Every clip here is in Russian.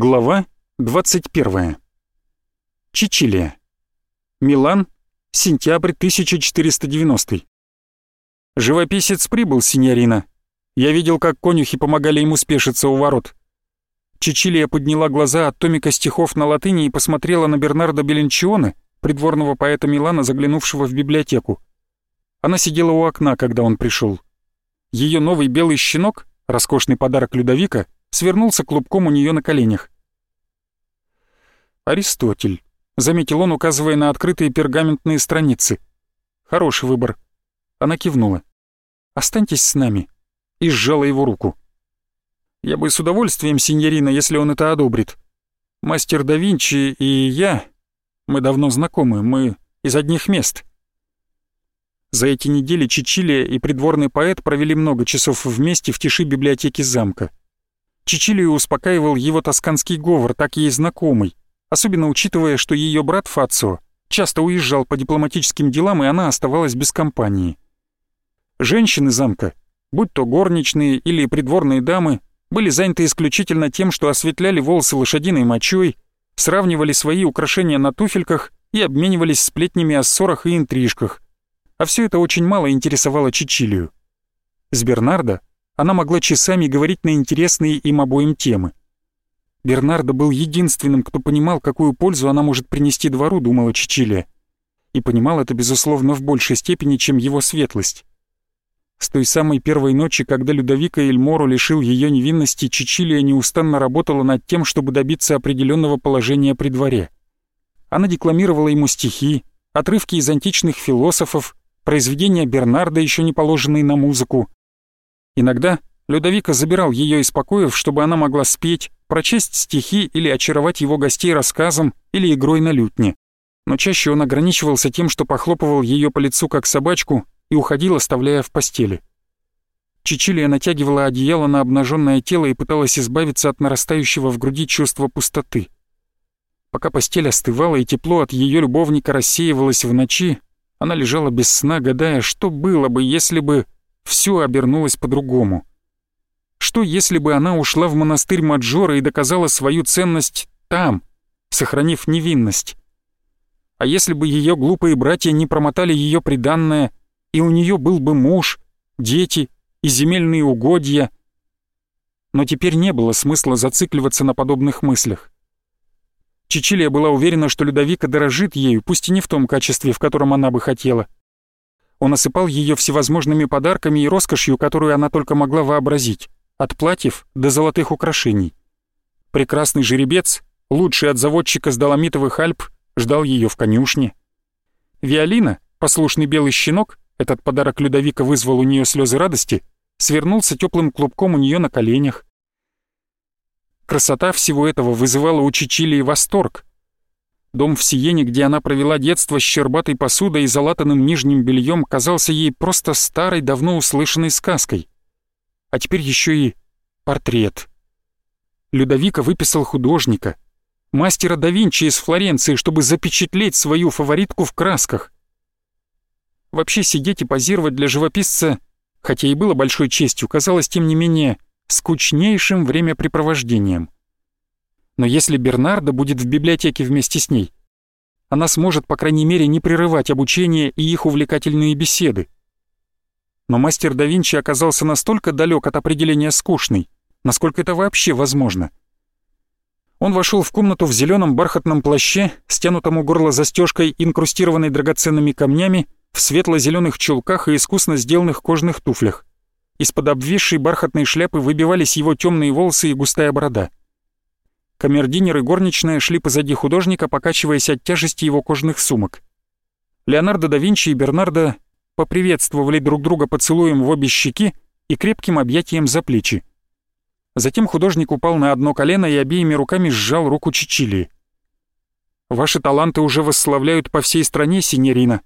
Глава 21. Чичилия. Милан, сентябрь 1490. Живописец прибыл, синьорина. Я видел, как конюхи помогали ему спешиться у ворот. Чичилия подняла глаза от томика стихов на латыни и посмотрела на Бернардо Беленчионе, придворного поэта Милана, заглянувшего в библиотеку. Она сидела у окна, когда он пришел. Ее новый белый щенок, роскошный подарок Людовика — свернулся клубком у нее на коленях. «Аристотель», — заметил он, указывая на открытые пергаментные страницы. «Хороший выбор». Она кивнула. «Останьтесь с нами», и сжала его руку. «Я бы с удовольствием, синьорина, если он это одобрит. Мастер да Винчи и я, мы давно знакомы, мы из одних мест». За эти недели Чичилия и придворный поэт провели много часов вместе в тиши библиотеки замка. Чичилию успокаивал его тосканский говор, так ей знакомый, особенно учитывая, что ее брат Фацио часто уезжал по дипломатическим делам, и она оставалась без компании. Женщины замка, будь то горничные или придворные дамы, были заняты исключительно тем, что осветляли волосы лошадиной мочой, сравнивали свои украшения на туфельках и обменивались сплетнями о ссорах и интрижках. А все это очень мало интересовало Чичилию. С Бернардо она могла часами говорить на интересные им обоим темы. Бернардо был единственным, кто понимал, какую пользу она может принести двору, думала Чичилия. И понимал это, безусловно, в большей степени, чем его светлость. С той самой первой ночи, когда Людовика Эльмору лишил ее невинности, Чичилия неустанно работала над тем, чтобы добиться определенного положения при дворе. Она декламировала ему стихи, отрывки из античных философов, произведения Бернарда, еще не положенные на музыку, Иногда Людовика забирал ее из покоев, чтобы она могла спеть, прочесть стихи или очаровать его гостей рассказом или игрой на лютне. Но чаще он ограничивался тем, что похлопывал ее по лицу как собачку и уходил, оставляя в постели. Чичилия натягивала одеяло на обнаженное тело и пыталась избавиться от нарастающего в груди чувства пустоты. Пока постель остывала и тепло от ее любовника рассеивалось в ночи, она лежала без сна, гадая, что было бы, если бы все обернулось по-другому. Что если бы она ушла в монастырь Маджора и доказала свою ценность там, сохранив невинность? А если бы ее глупые братья не промотали ее приданное, и у нее был бы муж, дети и земельные угодья? Но теперь не было смысла зацикливаться на подобных мыслях. Чичилия была уверена, что Людовика дорожит ею, пусть и не в том качестве, в котором она бы хотела — он осыпал ее всевозможными подарками и роскошью, которую она только могла вообразить, от платьев до золотых украшений. Прекрасный жеребец, лучший от заводчика с Доломитовых Альп, ждал ее в конюшне. Виолина, послушный белый щенок, этот подарок Людовика вызвал у нее слезы радости, свернулся теплым клубком у нее на коленях. Красота всего этого вызывала у Чичилии восторг, Дом в Сиене, где она провела детство с щербатой посудой и залатанным нижним бельем, казался ей просто старой, давно услышанной сказкой. А теперь еще и портрет. Людовика выписал художника, мастера да Винчи из Флоренции, чтобы запечатлеть свою фаворитку в красках. Вообще сидеть и позировать для живописца, хотя и было большой честью, казалось, тем не менее, скучнейшим времяпрепровождением. Но если Бернарда будет в библиотеке вместе с ней, она сможет, по крайней мере, не прерывать обучение и их увлекательные беседы. Но мастер да Винчи оказался настолько далек от определения скучный, насколько это вообще возможно. Он вошел в комнату в зеленом бархатном плаще, стянутом у горла застежкой, инкрустированной драгоценными камнями, в светло-зеленых чулках и искусно сделанных кожаных туфлях. Из-под обвисшей бархатной шляпы выбивались его темные волосы и густая борода. Камердинер и горничная шли позади художника, покачиваясь от тяжести его кожаных сумок. Леонардо да Винчи и Бернардо поприветствовали друг друга поцелуем в обе щеки и крепким объятием за плечи. Затем художник упал на одно колено и обеими руками сжал руку Чичилии. «Ваши таланты уже восславляют по всей стране, синьорина.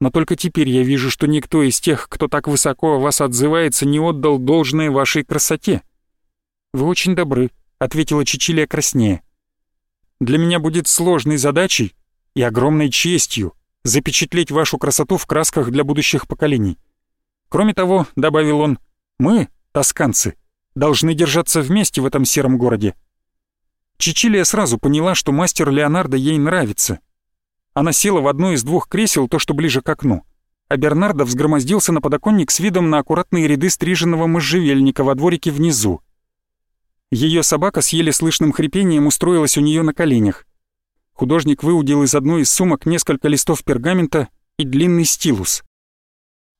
Но только теперь я вижу, что никто из тех, кто так высоко о вас отзывается, не отдал должное вашей красоте. Вы очень добры, — ответила Чичилия краснее. «Для меня будет сложной задачей и огромной честью запечатлеть вашу красоту в красках для будущих поколений. Кроме того, — добавил он, — мы, тосканцы, должны держаться вместе в этом сером городе. Чичилия сразу поняла, что мастер Леонардо ей нравится. Она села в одно из двух кресел, то, что ближе к окну, а Бернардо взгромоздился на подоконник с видом на аккуратные ряды стриженного можжевельника во дворике внизу. Ее собака с еле слышным хрипением устроилась у нее на коленях. Художник выудил из одной из сумок несколько листов пергамента и длинный стилус.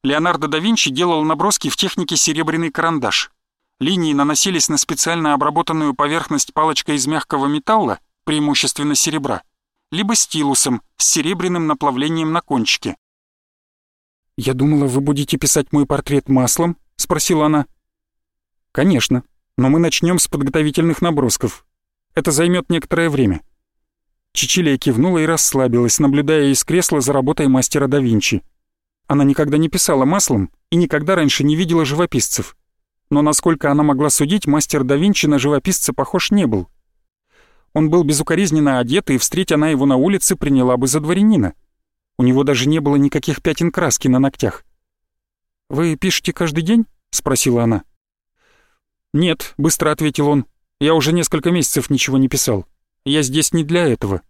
Леонардо да Винчи делал наброски в технике серебряный карандаш. Линии наносились на специально обработанную поверхность палочкой из мягкого металла, преимущественно серебра, либо стилусом с серебряным наплавлением на кончике. «Я думала, вы будете писать мой портрет маслом?» — спросила она. «Конечно, но мы начнем с подготовительных набросков. Это займет некоторое время». Чичилия кивнула и расслабилась, наблюдая из кресла за работой мастера да Винчи. Она никогда не писала маслом и никогда раньше не видела живописцев. Но насколько она могла судить, мастер да Винчи на живописца похож не был. Он был безукоризненно одет, и, встретя она его на улице, приняла бы за дворянина. У него даже не было никаких пятен краски на ногтях. «Вы пишете каждый день?» — спросила она. «Нет», — быстро ответил он. «Я уже несколько месяцев ничего не писал. Я здесь не для этого».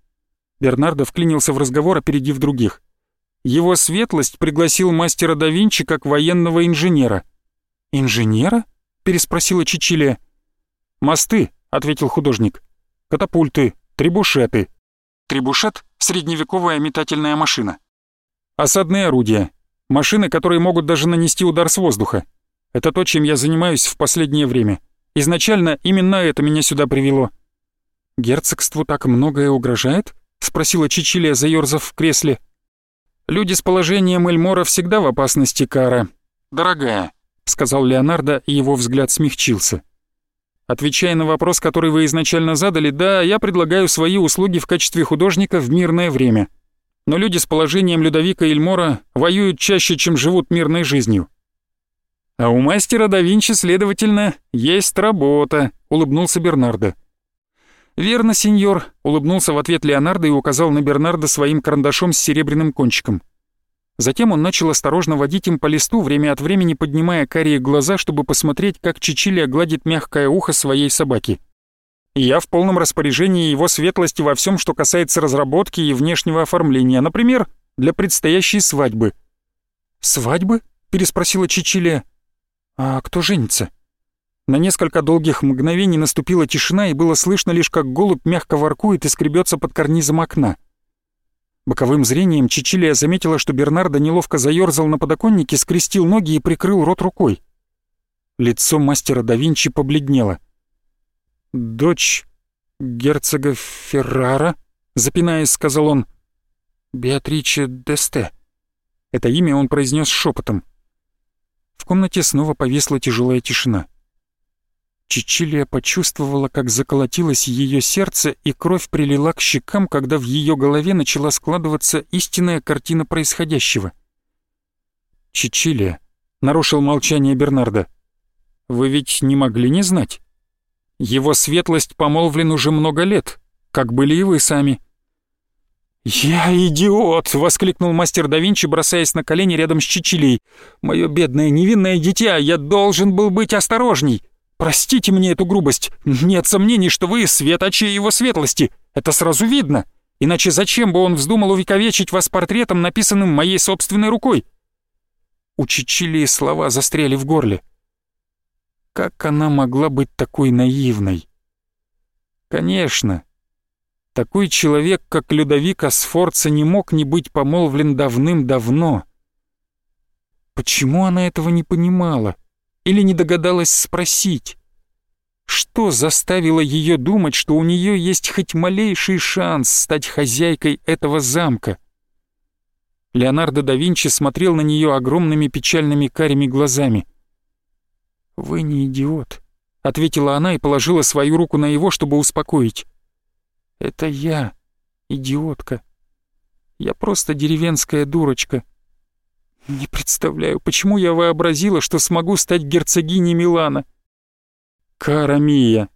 Бернардо вклинился в разговор, опередив других. Его светлость пригласил мастера да Винчи как военного инженера. «Инженера?» — переспросила Чичилия. «Мосты», — ответил художник. «Катапульты, трибушеты». Трибушет — средневековая метательная машина. Осадные орудия. Машины, которые могут даже нанести удар с воздуха. Это то, чем я занимаюсь в последнее время. Изначально именно это меня сюда привело. «Герцогству так многое угрожает?» — спросила Чичилия, заёрзав в кресле. Люди с положением Эльмора всегда в опасности, Кара. Дорогая, сказал Леонардо, и его взгляд смягчился. Отвечая на вопрос, который вы изначально задали, да, я предлагаю свои услуги в качестве художника в мирное время. Но люди с положением Людовика Эльмора воюют чаще, чем живут мирной жизнью. А у мастера да Винчи, следовательно, есть работа, улыбнулся Бернардо. «Верно, сеньор», — улыбнулся в ответ Леонардо и указал на Бернардо своим карандашом с серебряным кончиком. Затем он начал осторожно водить им по листу, время от времени поднимая карие глаза, чтобы посмотреть, как Чичилия гладит мягкое ухо своей собаки. «Я в полном распоряжении его светлости во всем, что касается разработки и внешнего оформления, например, для предстоящей свадьбы». «Свадьбы?» — переспросила Чичилия. «А кто женится?» На несколько долгих мгновений наступила тишина, и было слышно лишь, как голубь мягко воркует и скребется под карнизом окна. Боковым зрением Чичилия заметила, что Бернардо неловко заёрзал на подоконнике, скрестил ноги и прикрыл рот рукой. Лицо мастера да Винчи побледнело. «Дочь герцога Феррара?» — запинаясь, сказал он. «Беатриче Десте». Это имя он произнес шепотом. Комнате снова повисла тяжелая тишина. Чичилия почувствовала, как заколотилось ее сердце, и кровь прилила к щекам, когда в ее голове начала складываться истинная картина происходящего. «Чичилия», — нарушил молчание Бернарда, — «вы ведь не могли не знать? Его светлость помолвлен уже много лет, как были и вы сами». «Я идиот!» — воскликнул мастер да Винчи, бросаясь на колени рядом с Чичилией. «Мое бедное невинное дитя, я должен был быть осторожней!» Простите мне эту грубость. Нет сомнений, что вы светочи его светлости. Это сразу видно. Иначе зачем бы он вздумал увековечить вас портретом, написанным моей собственной рукой?» У Чичилии слова застряли в горле. Как она могла быть такой наивной? Конечно, такой человек, как Людовик Асфорца, не мог не быть помолвлен давным-давно. Почему она этого не понимала? или не догадалась спросить? Что заставило ее думать, что у нее есть хоть малейший шанс стать хозяйкой этого замка? Леонардо да Винчи смотрел на нее огромными печальными карими глазами. «Вы не идиот», — ответила она и положила свою руку на его, чтобы успокоить. «Это я, идиотка. Я просто деревенская дурочка, не представляю, почему я вообразила, что смогу стать герцогиней Милана. Кара Мия.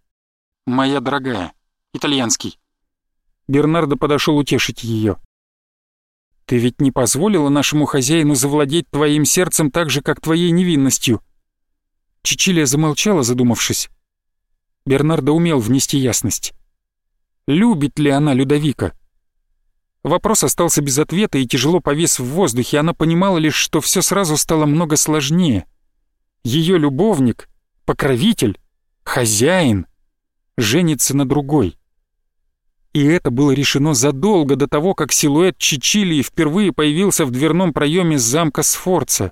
Моя дорогая. Итальянский. Бернардо подошел утешить ее. Ты ведь не позволила нашему хозяину завладеть твоим сердцем так же, как твоей невинностью. Чичилия замолчала, задумавшись. Бернардо умел внести ясность. Любит ли она Людовика? Вопрос остался без ответа и тяжело повис в воздухе, она понимала лишь, что все сразу стало много сложнее. Ее любовник, покровитель, хозяин женится на другой. И это было решено задолго до того, как силуэт Чичилии впервые появился в дверном проеме замка Сфорца.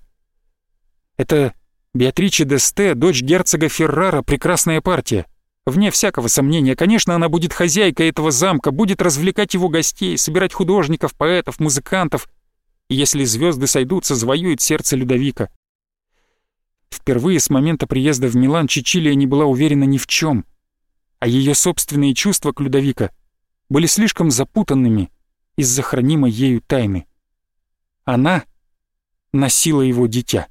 Это Беатриче Десте, дочь герцога Феррара, прекрасная партия. Вне всякого сомнения, конечно, она будет хозяйкой этого замка, будет развлекать его гостей, собирать художников, поэтов, музыкантов. Если звезды сойдутся, завоюет сердце Людовика. Впервые с момента приезда в Милан Чичилия не была уверена ни в чем, а ее собственные чувства к Людовика были слишком запутанными из-за хранимой ею тайны. Она носила его дитя.